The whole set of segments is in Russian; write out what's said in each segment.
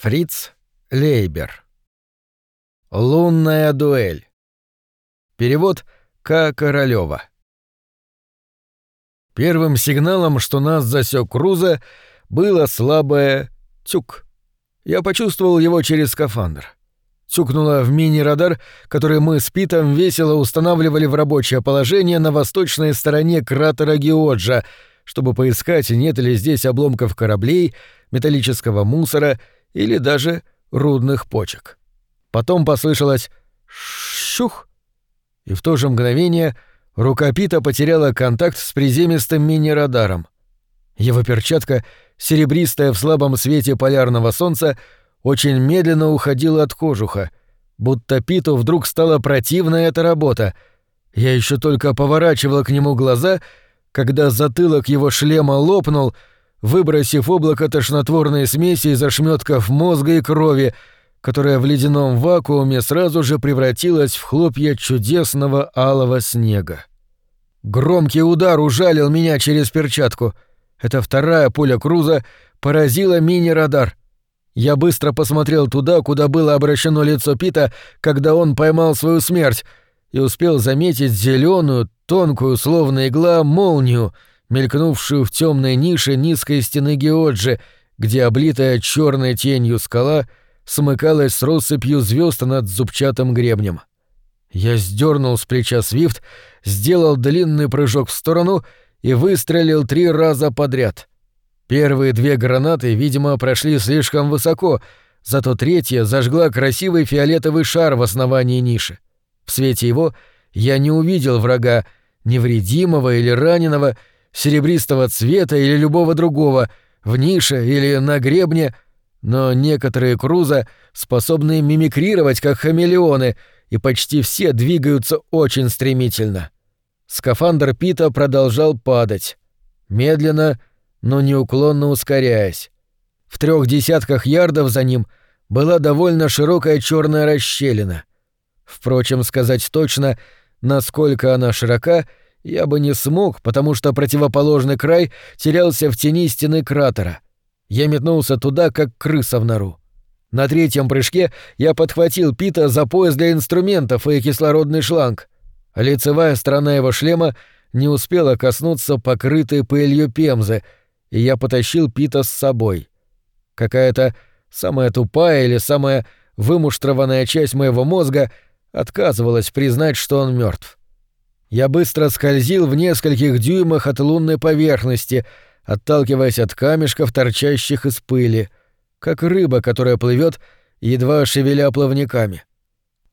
Фриц Лейбер. Лунная дуэль. Перевод К. Королёва. Первым сигналом, что нас засек Круза, было слабое «тюк». Я почувствовал его через скафандр. Тюкнуло в мини-радар, который мы с Питом весело устанавливали в рабочее положение на восточной стороне кратера Геоджа, чтобы поискать, нет ли здесь обломков кораблей, металлического мусора — или даже рудных почек. Потом послышалось «шух», и в то же мгновение рука Пита потеряла контакт с приземистым мини-радаром. Его перчатка, серебристая в слабом свете полярного солнца, очень медленно уходила от кожуха, будто Питу вдруг стала противна эта работа. Я еще только поворачивала к нему глаза, когда затылок его шлема лопнул — выбросив облако тошнотворной смеси из ошметков мозга и крови, которая в ледяном вакууме сразу же превратилась в хлопья чудесного алого снега. Громкий удар ужалил меня через перчатку. Эта вторая пуля Круза поразила мини-радар. Я быстро посмотрел туда, куда было обращено лицо Пита, когда он поймал свою смерть, и успел заметить зеленую, тонкую, словно игла, молнию — мелькнувшую в темной нише низкой стены Геоджи, где облитая черной тенью скала смыкалась с россыпью звезд над зубчатым гребнем. Я сдернул с плеча свифт, сделал длинный прыжок в сторону и выстрелил три раза подряд. Первые две гранаты, видимо, прошли слишком высоко, зато третья зажгла красивый фиолетовый шар в основании ниши. В свете его я не увидел врага, невредимого или раненого, серебристого цвета или любого другого, в нише или на гребне, но некоторые круза способны мимикрировать как хамелеоны, и почти все двигаются очень стремительно. Скафандр Пита продолжал падать, медленно, но неуклонно ускоряясь. В трех десятках ярдов за ним была довольно широкая черная расщелина. Впрочем, сказать точно, насколько она широка — я бы не смог, потому что противоположный край терялся в тени стены кратера. Я метнулся туда, как крыса в нору. На третьем прыжке я подхватил Пита за пояс для инструментов и кислородный шланг. Лицевая сторона его шлема не успела коснуться покрытой пылью пемзы, и я потащил Пита с собой. Какая-то самая тупая или самая вымуштрованная часть моего мозга отказывалась признать, что он мертв. Я быстро скользил в нескольких дюймах от лунной поверхности, отталкиваясь от камешков, торчащих из пыли, как рыба, которая плывет, едва шевеля плавниками.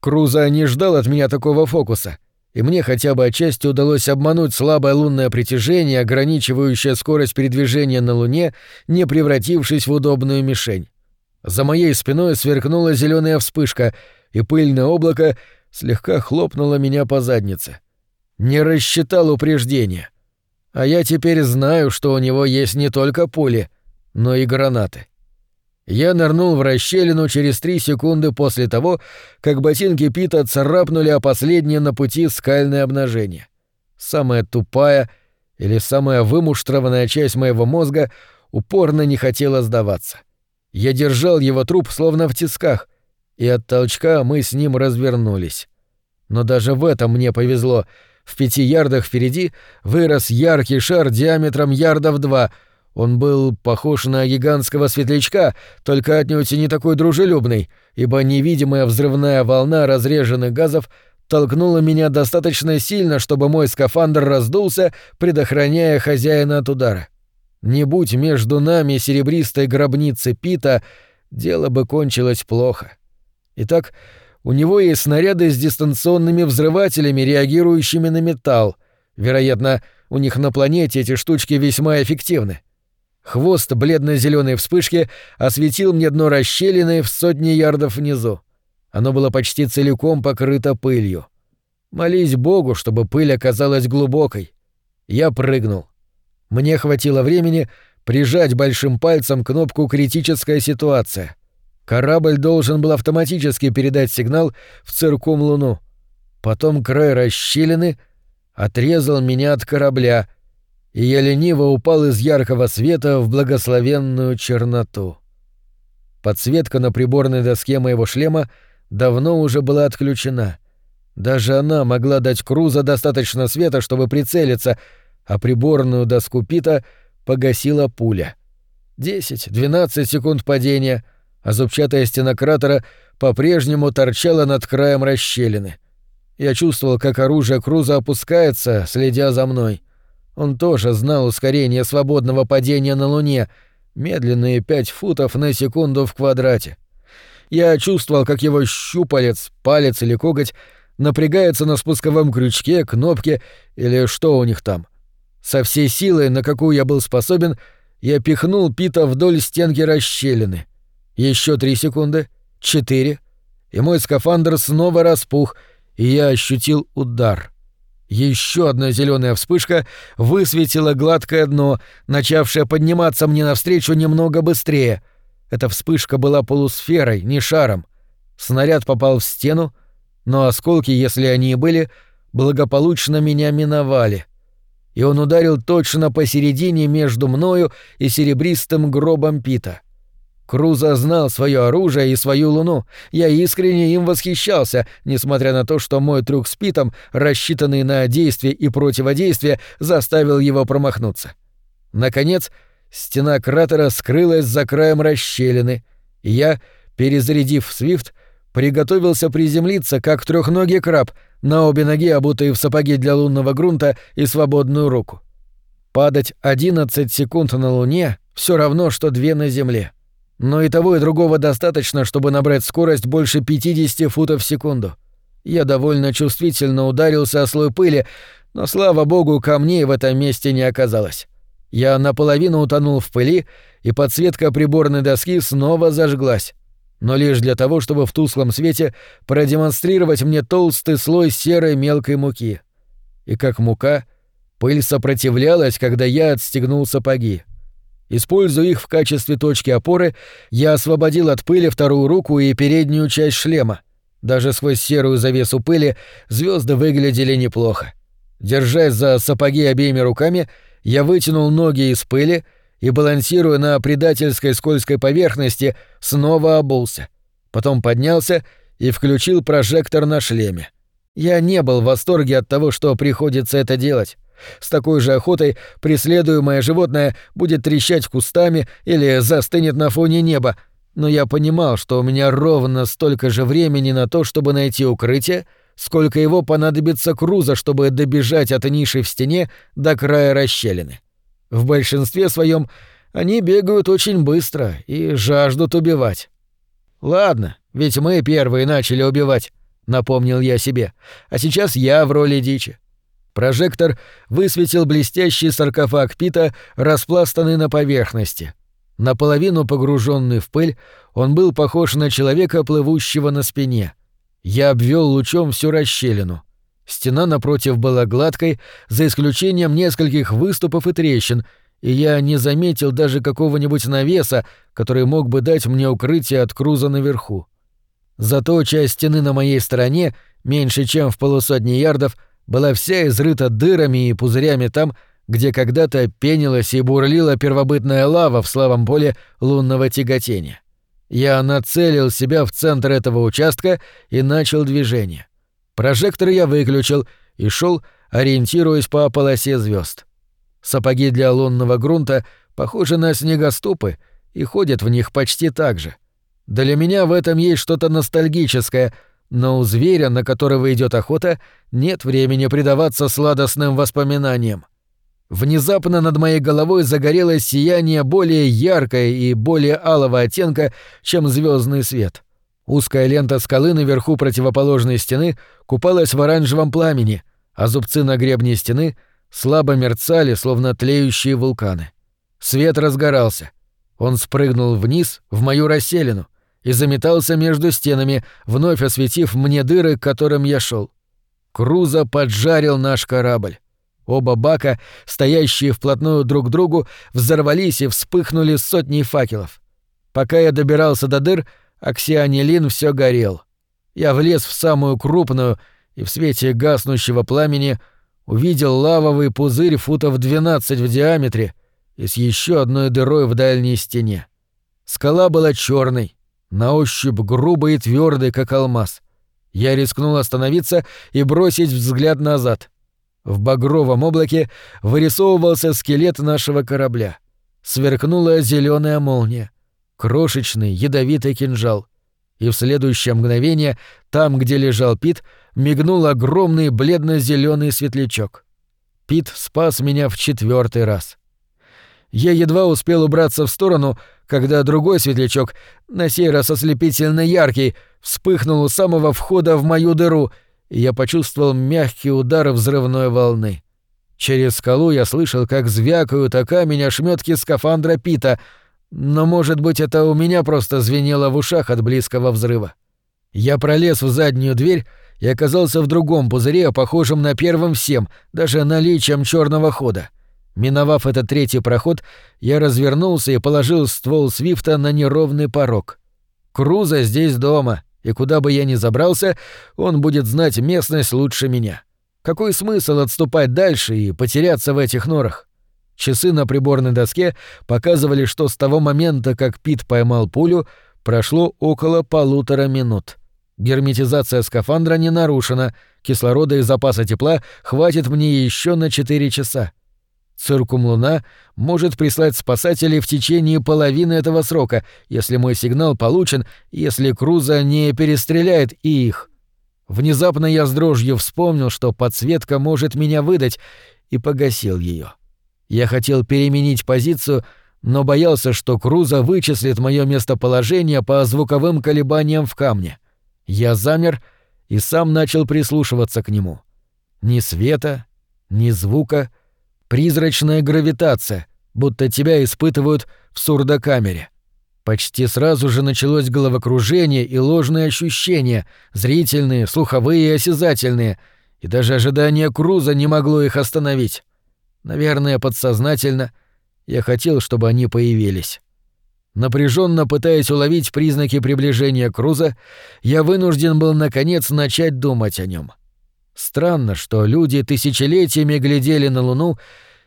Круза не ждал от меня такого фокуса, и мне хотя бы отчасти удалось обмануть слабое лунное притяжение, ограничивающее скорость передвижения на Луне, не превратившись в удобную мишень. За моей спиной сверкнула зеленая вспышка, и пыльное облако слегка хлопнуло меня по заднице. Не рассчитал упреждения. А я теперь знаю, что у него есть не только пули, но и гранаты. Я нырнул в расщелину через три секунды после того, как ботинки Пита царапнули о последнее на пути скальное обнажение. Самая тупая или самая вымуштрованная часть моего мозга упорно не хотела сдаваться. Я держал его труп словно в тисках, и от толчка мы с ним развернулись. Но даже в этом мне повезло — в пяти ярдах впереди вырос яркий шар диаметром ярдов два. Он был похож на гигантского светлячка, только отнюдь не такой дружелюбный, ибо невидимая взрывная волна разреженных газов толкнула меня достаточно сильно, чтобы мой скафандр раздулся, предохраняя хозяина от удара. Не будь между нами серебристой гробницы Пита, дело бы кончилось плохо. Итак, у него есть снаряды с дистанционными взрывателями, реагирующими на металл. Вероятно, у них на планете эти штучки весьма эффективны. Хвост бледно-зеленой вспышки осветил мне дно расщелины в сотни ярдов внизу. Оно было почти целиком покрыто пылью. Молись Богу, чтобы пыль оказалась глубокой. Я прыгнул. Мне хватило времени прижать большим пальцем кнопку «Критическая ситуация». Корабль должен был автоматически передать сигнал в циркум Луну. Потом край расщелины отрезал меня от корабля, и я лениво упал из яркого света в благословенную черноту. Подсветка на приборной доске моего шлема давно уже была отключена. Даже она могла дать Круза достаточно света, чтобы прицелиться, а приборную доску Пита погасила пуля. 10-12 секунд падения, а зубчатая стена кратера по-прежнему торчала над краем расщелины. Я чувствовал, как оружие Круза опускается, следя за мной. Он тоже знал ускорение свободного падения на Луне, медленные пять футов на секунду в квадрате. Я чувствовал, как его щупалец, палец или коготь напрягается на спусковом крючке, кнопке или что у них там. Со всей силой, на какую я был способен, я пихнул Пита вдоль стенки расщелины. Еще три секунды, четыре, и мой скафандр снова распух — и я ощутил удар. Еще одна зеленая вспышка высветила гладкое дно, начавшее подниматься мне навстречу немного быстрее. Эта вспышка была полусферой, не шаром. Снаряд попал в стену, но осколки, если они и были, благополучно меня миновали. И он ударил точно посередине между мною и серебристым гробом Пита. Круза знал свое оружие и свою луну. Я искренне им восхищался, несмотря на то, что мой трюк с Питом, рассчитанный на действие и противодействие, заставил его промахнуться. Наконец, стена кратера скрылась за краем расщелины, и я, перезарядив свифт, приготовился приземлиться, как трехногий краб, на обе ноги, обутые в сапоги для лунного грунта и свободную руку. Падать 11 секунд на Луне — все равно, что две на Земле. Но и того, и другого достаточно, чтобы набрать скорость больше 50 футов в секунду. Я довольно чувствительно ударился о слой пыли, но, слава богу, камней в этом месте не оказалось. Я наполовину утонул в пыли, и подсветка приборной доски снова зажглась. Но лишь для того, чтобы в тусклом свете продемонстрировать мне толстый слой серой мелкой муки. И как мука, пыль сопротивлялась, когда я отстегнул сапоги. Используя их в качестве точки опоры, я освободил от пыли вторую руку и переднюю часть шлема. Даже сквозь серую завесу пыли звезды выглядели неплохо. Держась за сапоги обеими руками, я вытянул ноги из пыли и, балансируя на предательской скользкой поверхности, снова обулся. Потом поднялся и включил прожектор на шлеме. Я не был в восторге от того, что приходится это делать. С такой же охотой преследуемое животное будет трещать кустами или застынет на фоне неба, но я понимал, что у меня ровно столько же времени на то, чтобы найти укрытие, сколько его понадобится Круза, чтобы добежать от ниши в стене до края расщелины. В большинстве своем они бегают очень быстро и жаждут убивать. Ладно, ведь мы первые начали убивать, напомнил я себе, а сейчас я в роли дичи. Прожектор высветил блестящий саркофаг Пита, распластанный на поверхности. Наполовину погруженный в пыль, он был похож на человека, плывущего на спине. Я обвел лучом всю расщелину. Стена напротив была гладкой, за исключением нескольких выступов и трещин, и я не заметил даже какого-нибудь навеса, который мог бы дать мне укрытие от круза наверху. Зато часть стены на моей стороне, меньше чем в полусотни ярдов, была вся изрыта дырами и пузырями там, где когда-то пенилась и бурлила первобытная лава в слабом поле лунного тяготения. Я нацелил себя в центр этого участка и начал движение. Прожектор я выключил и шел, ориентируясь по полосе звезд. Сапоги для лунного грунта похожи на снегоступы и ходят в них почти так же. Для меня в этом есть что-то ностальгическое — но у зверя, на которого идет охота, нет времени предаваться сладостным воспоминаниям. Внезапно над моей головой загорелось сияние более яркое и более алого оттенка, чем звездный свет. Узкая лента скалы наверху противоположной стены купалась в оранжевом пламени, а зубцы на гребне стены слабо мерцали, словно тлеющие вулканы. Свет разгорался. Он спрыгнул вниз, в мою расселину и заметался между стенами, вновь осветив мне дыры, к которым я шел. Круза поджарил наш корабль. Оба бака, стоящие вплотную друг к другу, взорвались и вспыхнули сотней факелов. Пока я добирался до дыр, оксианилин все горел. Я влез в самую крупную и в свете гаснущего пламени увидел лавовый пузырь футов 12 в диаметре и с еще одной дырой в дальней стене. Скала была черной, на ощупь грубый и твердый, как алмаз. Я рискнул остановиться и бросить взгляд назад. В багровом облаке вырисовывался скелет нашего корабля. Сверкнула зеленая молния. Крошечный ядовитый кинжал. И в следующее мгновение, там, где лежал Пит, мигнул огромный бледно-зеленый светлячок. Пит спас меня в четвертый раз. Я едва успел убраться в сторону, когда другой светлячок, на сей раз ослепительно яркий, вспыхнул у самого входа в мою дыру, и я почувствовал мягкий удар взрывной волны. Через скалу я слышал, как звякают о камень ошметки скафандра Пита, но, может быть, это у меня просто звенело в ушах от близкого взрыва. Я пролез в заднюю дверь и оказался в другом пузыре, похожем на первом всем, даже наличием черного хода. Миновав этот третий проход, я развернулся и положил ствол Свифта на неровный порог. Круза здесь дома, и куда бы я ни забрался, он будет знать местность лучше меня. Какой смысл отступать дальше и потеряться в этих норах? Часы на приборной доске показывали, что с того момента, как Пит поймал пулю, прошло около полутора минут. Герметизация скафандра не нарушена, кислорода и запаса тепла хватит мне еще на 4 часа. Циркум Луна может прислать спасателей в течение половины этого срока, если мой сигнал получен, если Круза не перестреляет и их. Внезапно я с дрожью вспомнил, что подсветка может меня выдать, и погасил ее. Я хотел переменить позицию, но боялся, что Круза вычислит мое местоположение по звуковым колебаниям в камне. Я замер и сам начал прислушиваться к нему. Ни света, ни звука, призрачная гравитация, будто тебя испытывают в сурдокамере. Почти сразу же началось головокружение и ложные ощущения, зрительные, слуховые и осязательные, и даже ожидание Круза не могло их остановить. Наверное, подсознательно я хотел, чтобы они появились. Напряженно пытаясь уловить признаки приближения Круза, я вынужден был наконец начать думать о нем. Странно, что люди тысячелетиями глядели на Луну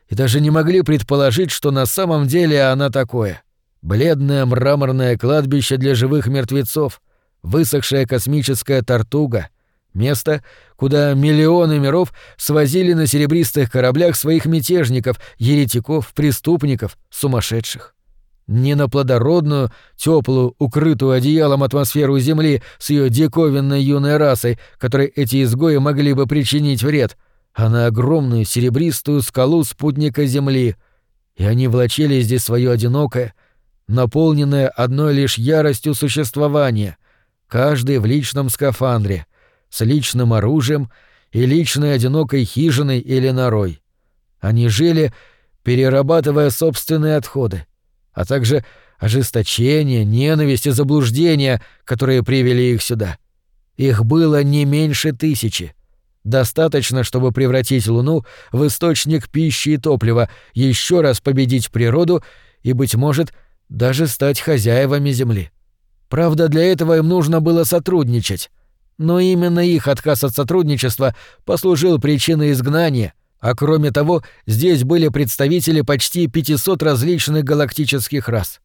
и даже не могли предположить, что на самом деле она такое. Бледное мраморное кладбище для живых мертвецов, высохшая космическая тортуга — Место, куда миллионы миров свозили на серебристых кораблях своих мятежников, еретиков, преступников, сумасшедших. Не на плодородную, теплую, укрытую одеялом атмосферу Земли с ее диковинной юной расой, которой эти изгои могли бы причинить вред, а на огромную серебристую скалу спутника Земли. И они влачили здесь свое одинокое, наполненное одной лишь яростью существования, каждый в личном скафандре — с личным оружием и личной одинокой хижиной или норой. Они жили, перерабатывая собственные отходы, а также ожесточение, ненависть и заблуждения, которые привели их сюда. Их было не меньше тысячи. Достаточно, чтобы превратить Луну в источник пищи и топлива, еще раз победить природу и, быть может, даже стать хозяевами Земли. Правда, для этого им нужно было сотрудничать. Но именно их отказ от сотрудничества послужил причиной изгнания, а кроме того, здесь были представители почти 500 различных галактических рас.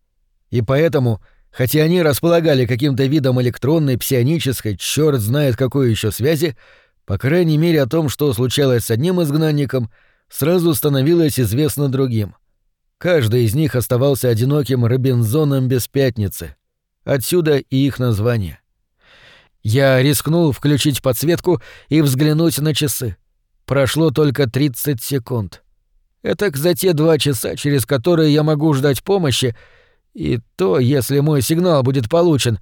И поэтому, хотя они располагали каким-то видом электронной, псионической, черт знает какой еще связи, по крайней мере о том, что случалось с одним изгнанником, сразу становилось известно другим. Каждый из них оставался одиноким Робинзоном без пятницы. Отсюда и их название. Я рискнул включить подсветку и взглянуть на часы. Прошло только 30 секунд. Это за те два часа, через которые я могу ждать помощи, и то, если мой сигнал будет получен,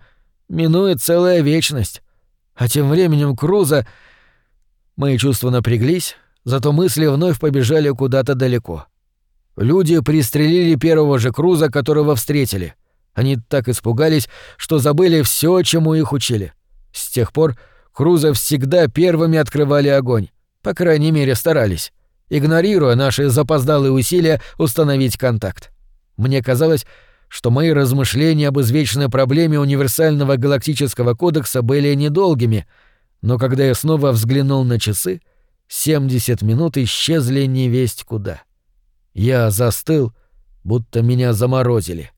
минует целая вечность. А тем временем Круза... Мои чувства напряглись, зато мысли вновь побежали куда-то далеко. Люди пристрелили первого же Круза, которого встретили. Они так испугались, что забыли все, чему их учили. С тех пор Круза всегда первыми открывали огонь, по крайней мере старались, игнорируя наши запоздалые усилия установить контакт. Мне казалось, что мои размышления об извечной проблеме универсального галактического кодекса были недолгими, но когда я снова взглянул на часы, 70 минут исчезли невесть куда. Я застыл, будто меня заморозили.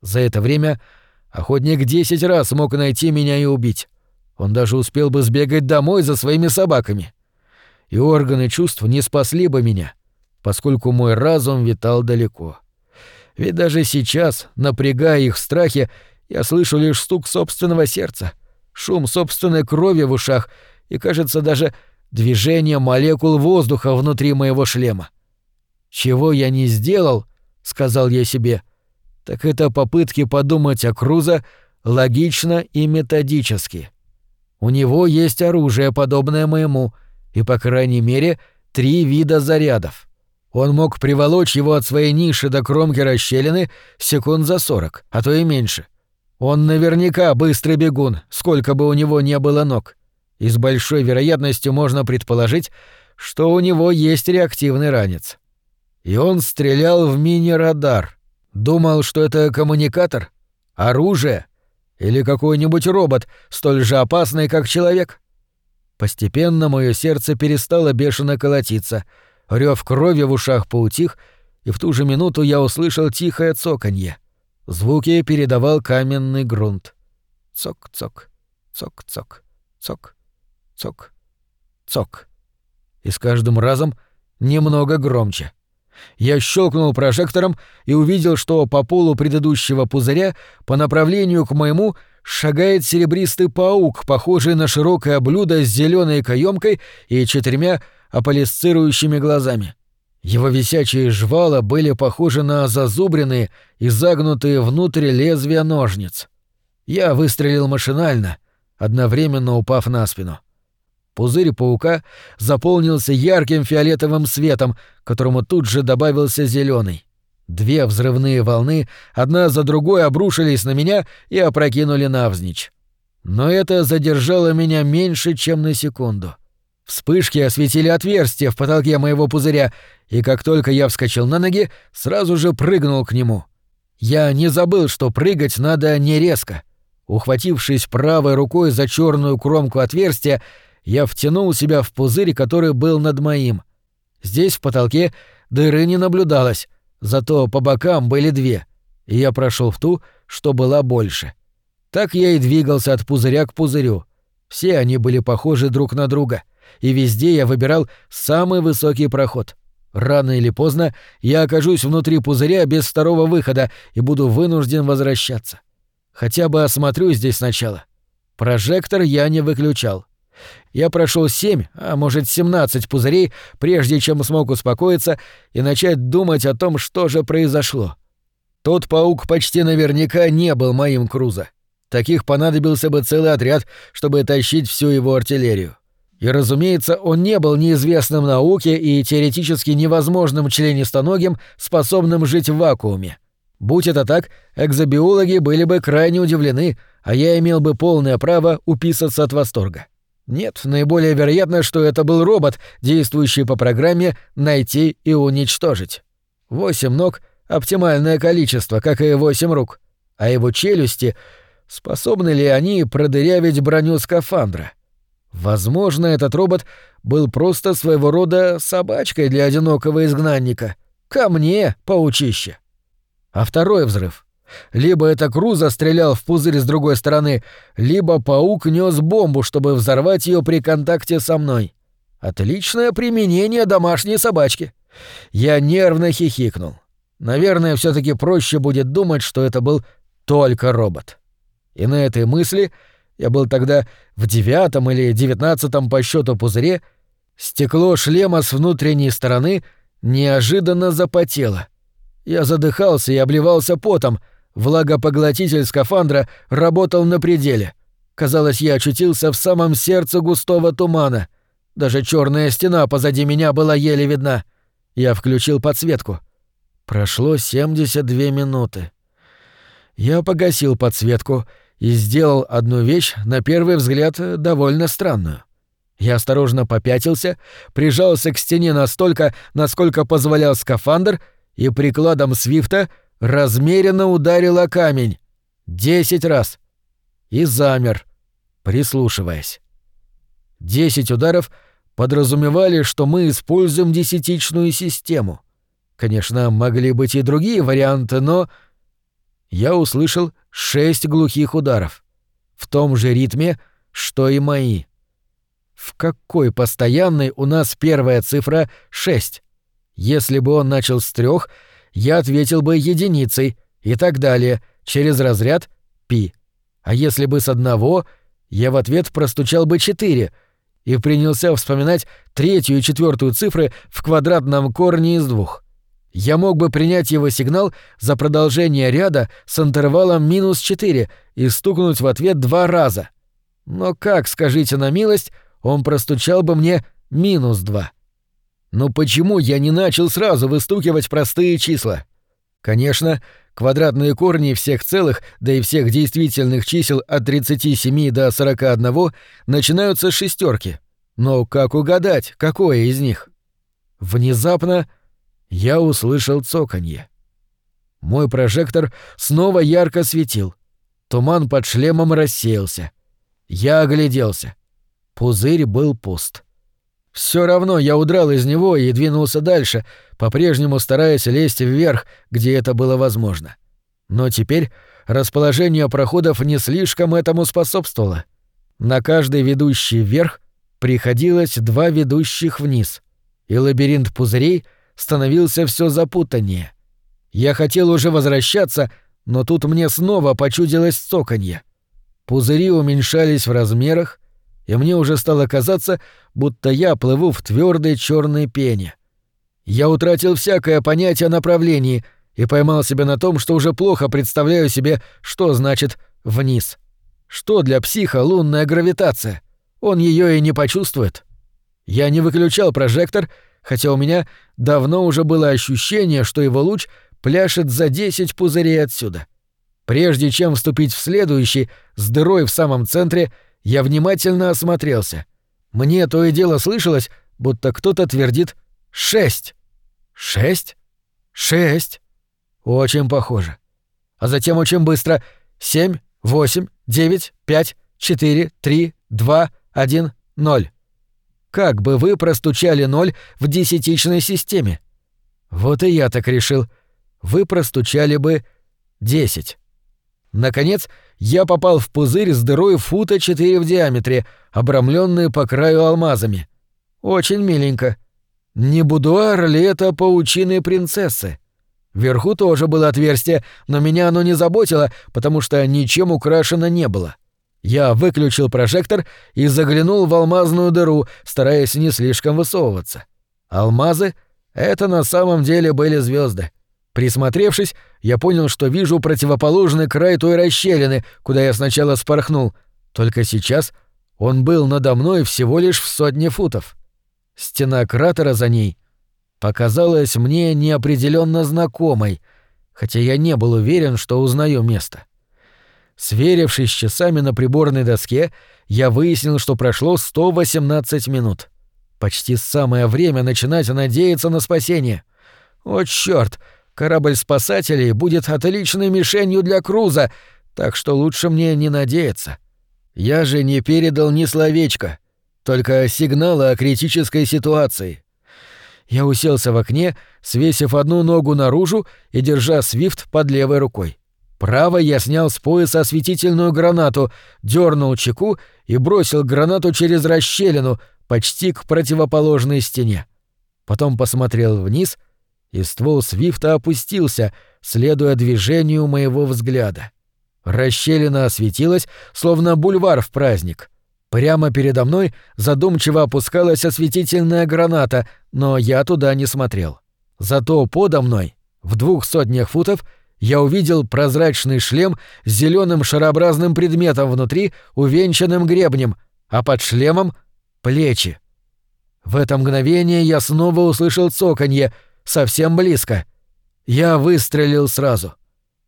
За это время охотник десять раз мог найти меня и убить. Он даже успел бы сбегать домой за своими собаками. И органы чувств не спасли бы меня, поскольку мой разум витал далеко. Ведь даже сейчас, напрягая их в страхе, я слышу лишь стук собственного сердца, шум собственной крови в ушах и, кажется, даже движение молекул воздуха внутри моего шлема. «Чего я не сделал», — сказал я себе, — «так это попытки подумать о Круза логично и методически. У него есть оружие, подобное моему, и, по крайней мере, три вида зарядов. Он мог приволочь его от своей ниши до кромки расщелины секунд за сорок, а то и меньше. Он наверняка быстрый бегун, сколько бы у него не было ног. И с большой вероятностью можно предположить, что у него есть реактивный ранец. И он стрелял в мини-радар. Думал, что это коммуникатор? Оружие? Или какой-нибудь робот, столь же опасный, как человек? Постепенно мое сердце перестало бешено колотиться, рев крови в ушах поутих, и в ту же минуту я услышал тихое цоканье. Звуки передавал каменный грунт. Цок-цок, цок-цок, цок, цок, цок. И с каждым разом немного громче. Я щелкнул прожектором и увидел, что по полу предыдущего пузыря по направлению к моему шагает серебристый паук, похожий на широкое блюдо с зеленой каемкой и четырьмя аполисцирующими глазами. Его висячие жвала были похожи на зазубренные и загнутые внутрь лезвия ножниц. Я выстрелил машинально, одновременно упав на спину. Пузырь паука заполнился ярким фиолетовым светом, которому тут же добавился зеленый. Две взрывные волны одна за другой обрушились на меня и опрокинули навзничь. Но это задержало меня меньше, чем на секунду. Вспышки осветили отверстие в потолке моего пузыря, и как только я вскочил на ноги, сразу же прыгнул к нему. Я не забыл, что прыгать надо не резко. Ухватившись правой рукой за черную кромку отверстия, я втянул себя в пузырь, который был над моим. Здесь в потолке дыры не наблюдалось, зато по бокам были две, и я прошел в ту, что была больше. Так я и двигался от пузыря к пузырю. Все они были похожи друг на друга, и везде я выбирал самый высокий проход. Рано или поздно я окажусь внутри пузыря без второго выхода и буду вынужден возвращаться. Хотя бы осмотрю здесь сначала. Прожектор я не выключал. Я прошел семь, а может семнадцать пузырей, прежде чем смог успокоиться и начать думать о том, что же произошло. Тот паук почти наверняка не был моим Круза. Таких понадобился бы целый отряд, чтобы тащить всю его артиллерию. И, разумеется, он не был неизвестным науке и теоретически невозможным членистоногим, способным жить в вакууме. Будь это так, экзобиологи были бы крайне удивлены, а я имел бы полное право уписаться от восторга. Нет, наиболее вероятно, что это был робот, действующий по программе «найти и уничтожить». Восемь ног — оптимальное количество, как и восемь рук. А его челюсти — способны ли они продырявить броню скафандра? Возможно, этот робот был просто своего рода собачкой для одинокого изгнанника. Ко мне, паучище. А второй взрыв. Либо это Круза стрелял в пузырь с другой стороны, либо паук нес бомбу, чтобы взорвать ее при контакте со мной. Отличное применение домашней собачки. Я нервно хихикнул. Наверное, все таки проще будет думать, что это был только робот. И на этой мысли я был тогда в девятом или девятнадцатом по счету пузыре, стекло шлема с внутренней стороны неожиданно запотело. Я задыхался и обливался потом — Влагопоглотитель скафандра работал на пределе. Казалось, я очутился в самом сердце густого тумана. Даже черная стена позади меня была еле видна. Я включил подсветку. Прошло 72 минуты. Я погасил подсветку и сделал одну вещь, на первый взгляд, довольно странную. Я осторожно попятился, прижался к стене настолько, насколько позволял скафандр, и прикладом свифта — размеренно ударил о камень. Десять раз. И замер, прислушиваясь. Десять ударов подразумевали, что мы используем десятичную систему. Конечно, могли быть и другие варианты, но... я услышал шесть глухих ударов. В том же ритме, что и мои. В какой постоянной у нас первая цифра — шесть? Если бы он начал с трех, я ответил бы единицей и так далее, через разряд пи. А если бы с одного, я в ответ простучал бы четыре и принялся вспоминать третью и четвертую цифры в квадратном корне из двух. Я мог бы принять его сигнал за продолжение ряда с интервалом минус четыре и стукнуть в ответ два раза. Но как, скажите на милость, он простучал бы мне минус два? Но почему я не начал сразу выстукивать простые числа? Конечно, квадратные корни всех целых, да и всех действительных чисел от 37 до 41 начинаются с шестерки. Но как угадать, какое из них? Внезапно я услышал цоканье. Мой прожектор снова ярко светил. Туман под шлемом рассеялся. Я огляделся. Пузырь был пуст. Все равно я удрал из него и двинулся дальше, по-прежнему стараясь лезть вверх, где это было возможно. Но теперь расположение проходов не слишком этому способствовало. На каждый ведущий вверх приходилось два ведущих вниз, и лабиринт пузырей становился все запутаннее. Я хотел уже возвращаться, но тут мне снова почудилось цоканье. Пузыри уменьшались в размерах, и мне уже стало казаться, будто я плыву в твердой черной пене. Я утратил всякое понятие о направлении и поймал себя на том, что уже плохо представляю себе, что значит «вниз». Что для психа лунная гравитация? Он ее и не почувствует. Я не выключал прожектор, хотя у меня давно уже было ощущение, что его луч пляшет за десять пузырей отсюда. Прежде чем вступить в следующий, с дырой в самом центре — я внимательно осмотрелся. Мне то и дело слышалось, будто кто-то твердит «шесть». «Шесть? Шесть?» Очень похоже. А затем очень быстро «семь, восемь, девять, пять, четыре, три, два, один, ноль». Как бы вы простучали ноль в десятичной системе? Вот и я так решил. Вы простучали бы десять. Наконец, я попал в пузырь с дырой фута 4 в диаметре, обрамленный по краю алмазами. Очень миленько. Не будуар ли это паучины принцессы? Вверху тоже было отверстие, но меня оно не заботило, потому что ничем украшено не было. Я выключил прожектор и заглянул в алмазную дыру, стараясь не слишком высовываться. Алмазы — это на самом деле были звезды. Присмотревшись, я понял, что вижу противоположный край той расщелины, куда я сначала спорхнул. Только сейчас он был надо мной всего лишь в сотне футов. Стена кратера за ней показалась мне неопределенно знакомой, хотя я не был уверен, что узнаю место. Сверившись с часами на приборной доске, я выяснил, что прошло 118 минут. Почти самое время начинать надеяться на спасение. О, чёрт! Корабль спасателей будет отличной мишенью для Круза, так что лучше мне не надеяться. Я же не передал ни словечка, только сигналы о критической ситуации. Я уселся в окне, свесив одну ногу наружу и держа свифт под левой рукой. Право я снял с пояса осветительную гранату, дернул чеку и бросил гранату через расщелину, почти к противоположной стене. Потом посмотрел вниз и ствол свифта опустился, следуя движению моего взгляда. Расщелина осветилась, словно бульвар в праздник. Прямо передо мной задумчиво опускалась осветительная граната, но я туда не смотрел. Зато подо мной, в двух сотнях футов, я увидел прозрачный шлем с зеленым шарообразным предметом внутри, увенчанным гребнем, а под шлемом — плечи. В это мгновение я снова услышал цоканье — совсем близко. Я выстрелил сразу.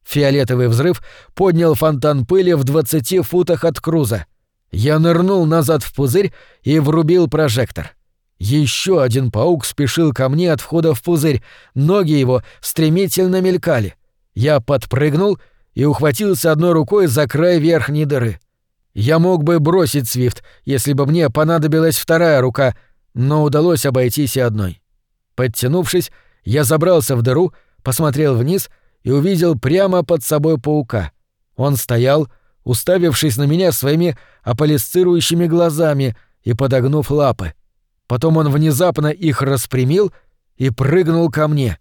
Фиолетовый взрыв поднял фонтан пыли в двадцати футах от круза. Я нырнул назад в пузырь и врубил прожектор. Еще один паук спешил ко мне от входа в пузырь, ноги его стремительно мелькали. Я подпрыгнул и ухватился одной рукой за край верхней дыры. Я мог бы бросить свифт, если бы мне понадобилась вторая рука, но удалось обойтись и одной. Подтянувшись, я забрался в дыру, посмотрел вниз и увидел прямо под собой паука. Он стоял, уставившись на меня своими аполисцирующими глазами и подогнув лапы. Потом он внезапно их распрямил и прыгнул ко мне.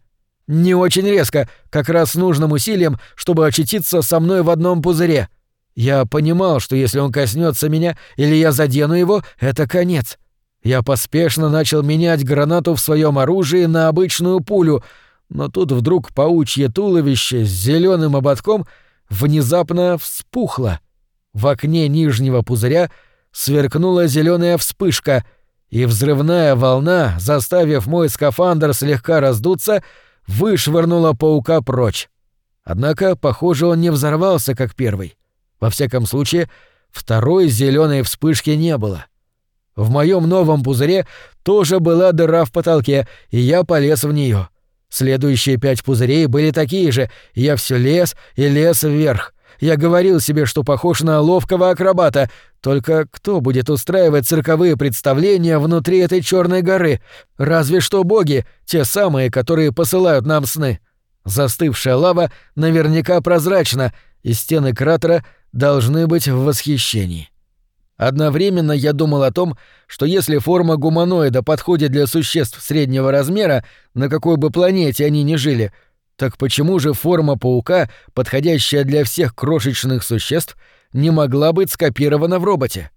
Не очень резко, как раз с нужным усилием, чтобы очутиться со мной в одном пузыре. Я понимал, что если он коснется меня или я задену его, это конец. Я поспешно начал менять гранату в своем оружии на обычную пулю, но тут вдруг паучье туловище с зеленым ободком внезапно вспухло. В окне нижнего пузыря сверкнула зеленая вспышка, и взрывная волна, заставив мой скафандр слегка раздуться, вышвырнула паука прочь. Однако, похоже, он не взорвался, как первый. Во всяком случае, второй зеленой вспышки не было. В моем новом пузыре тоже была дыра в потолке, и я полез в нее. Следующие пять пузырей были такие же, я все лез и лез вверх. Я говорил себе, что похож на ловкого акробата, только кто будет устраивать цирковые представления внутри этой черной горы? Разве что боги, те самые, которые посылают нам сны. Застывшая лава наверняка прозрачна, и стены кратера должны быть в восхищении. Одновременно я думал о том, что если форма гуманоида подходит для существ среднего размера, на какой бы планете они ни жили, так почему же форма паука, подходящая для всех крошечных существ, не могла быть скопирована в роботе?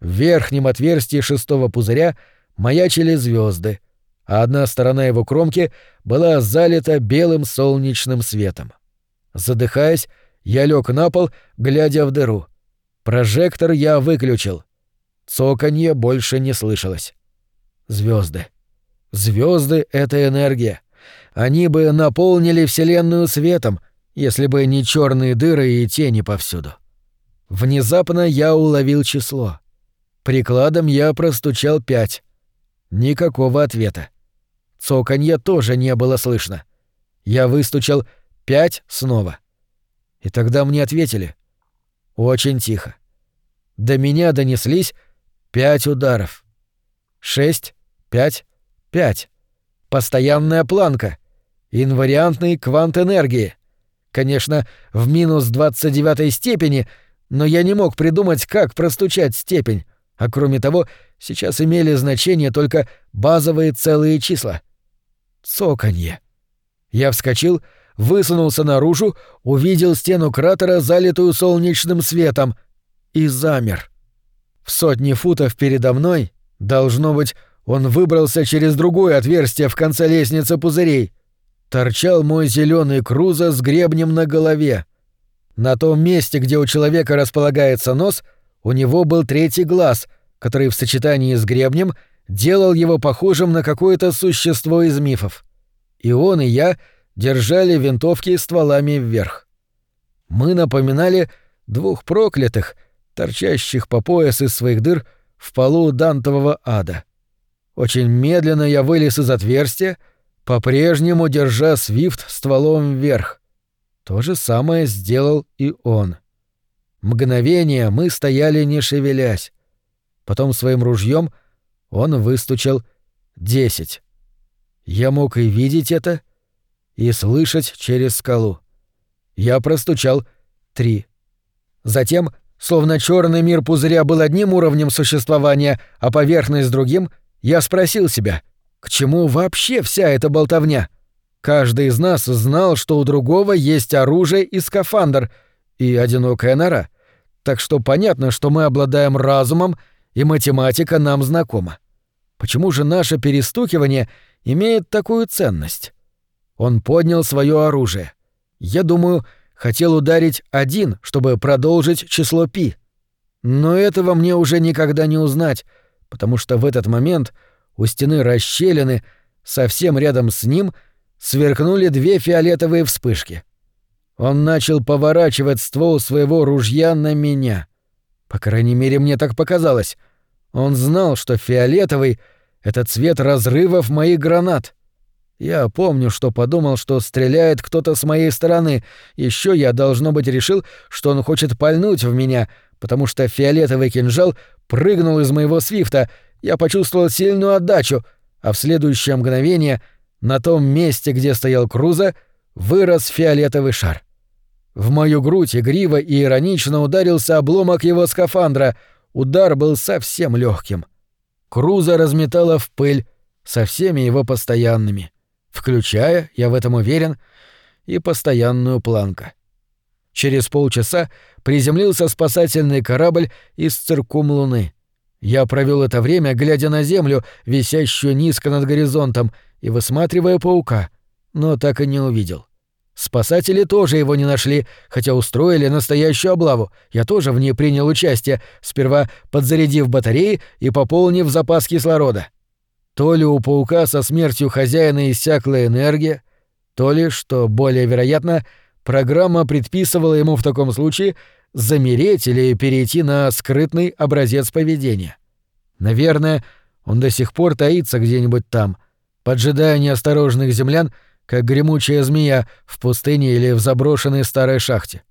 В верхнем отверстии шестого пузыря маячили звезды, а одна сторона его кромки была залита белым солнечным светом. Задыхаясь, я лег на пол, глядя в дыру. Прожектор я выключил. Цоканье больше не слышалось. Звезды. Звезды — это энергия. Они бы наполнили Вселенную светом, если бы не черные дыры и тени повсюду. Внезапно я уловил число. Прикладом я простучал пять. Никакого ответа. Цоканье тоже не было слышно. Я выстучал пять снова. И тогда мне ответили. Очень тихо. До меня донеслись пять ударов. Шесть, пять, пять. Постоянная планка. Инвариантный квант энергии. Конечно, в минус двадцать девятой степени, но я не мог придумать, как простучать степень. А кроме того, сейчас имели значение только базовые целые числа. Цоканье. Я вскочил, высунулся наружу, увидел стену кратера, залитую солнечным светом, и замер. В сотни футов передо мной, должно быть, он выбрался через другое отверстие в конце лестницы пузырей. Торчал мой зеленый круза с гребнем на голове. На том месте, где у человека располагается нос, у него был третий глаз, который в сочетании с гребнем делал его похожим на какое-то существо из мифов. И он, и я — держали винтовки стволами вверх. Мы напоминали двух проклятых, торчащих по пояс из своих дыр в полу дантового ада. Очень медленно я вылез из отверстия, по-прежнему держа свифт стволом вверх. То же самое сделал и он. Мгновение мы стояли не шевелясь. Потом своим ружьем он выстучил десять. Я мог и видеть это, — и слышать через скалу. Я простучал три. Затем, словно черный мир пузыря был одним уровнем существования, а поверхность другим, я спросил себя, к чему вообще вся эта болтовня? Каждый из нас знал, что у другого есть оружие и скафандр, и одинокая нора. Так что понятно, что мы обладаем разумом, и математика нам знакома. Почему же наше перестукивание имеет такую ценность? Он поднял свое оружие. Я думаю, хотел ударить один, чтобы продолжить число пи. Но этого мне уже никогда не узнать, потому что в этот момент у стены расщелины, совсем рядом с ним, сверкнули две фиолетовые вспышки. Он начал поворачивать ствол своего ружья на меня. По крайней мере, мне так показалось. Он знал, что фиолетовый — это цвет разрывов моих гранат. Я помню, что подумал, что стреляет кто-то с моей стороны. Еще я, должно быть, решил, что он хочет пальнуть в меня, потому что фиолетовый кинжал прыгнул из моего свифта. Я почувствовал сильную отдачу, а в следующее мгновение на том месте, где стоял Круза, вырос фиолетовый шар. В мою грудь игриво и иронично ударился обломок его скафандра. Удар был совсем легким. Круза разметала в пыль со всеми его постоянными, включая, я в этом уверен, и постоянную планка. Через полчаса приземлился спасательный корабль из циркум Луны. Я провел это время, глядя на Землю, висящую низко над горизонтом, и высматривая паука, но так и не увидел. Спасатели тоже его не нашли, хотя устроили настоящую облаву. Я тоже в ней принял участие, сперва подзарядив батареи и пополнив запас кислорода. То ли у паука со смертью хозяина иссякла энергия, то ли, что более вероятно, программа предписывала ему в таком случае замереть или перейти на скрытный образец поведения. Наверное, он до сих пор таится где-нибудь там, поджидая неосторожных землян, как гремучая змея в пустыне или в заброшенной старой шахте.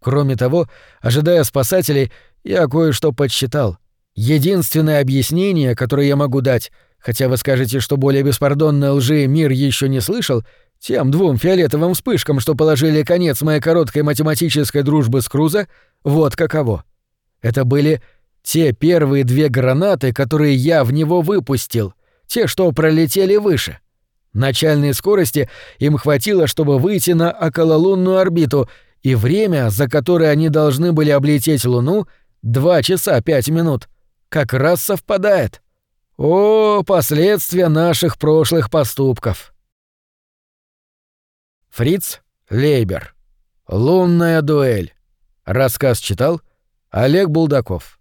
Кроме того, ожидая спасателей, я кое-что подсчитал. Единственное объяснение, которое я могу дать, хотя вы скажете, что более беспардонной лжи мир еще не слышал, тем двум фиолетовым вспышкам, что положили конец моей короткой математической дружбы с Круза, вот каково. Это были те первые две гранаты, которые я в него выпустил, те, что пролетели выше. Начальной скорости им хватило, чтобы выйти на окололунную орбиту, и время, за которое они должны были облететь Луну, — два часа пять минут, как раз совпадает. О, последствия наших прошлых поступков! Фриц Лейбер. Лунная дуэль. Рассказ читал Олег Булдаков.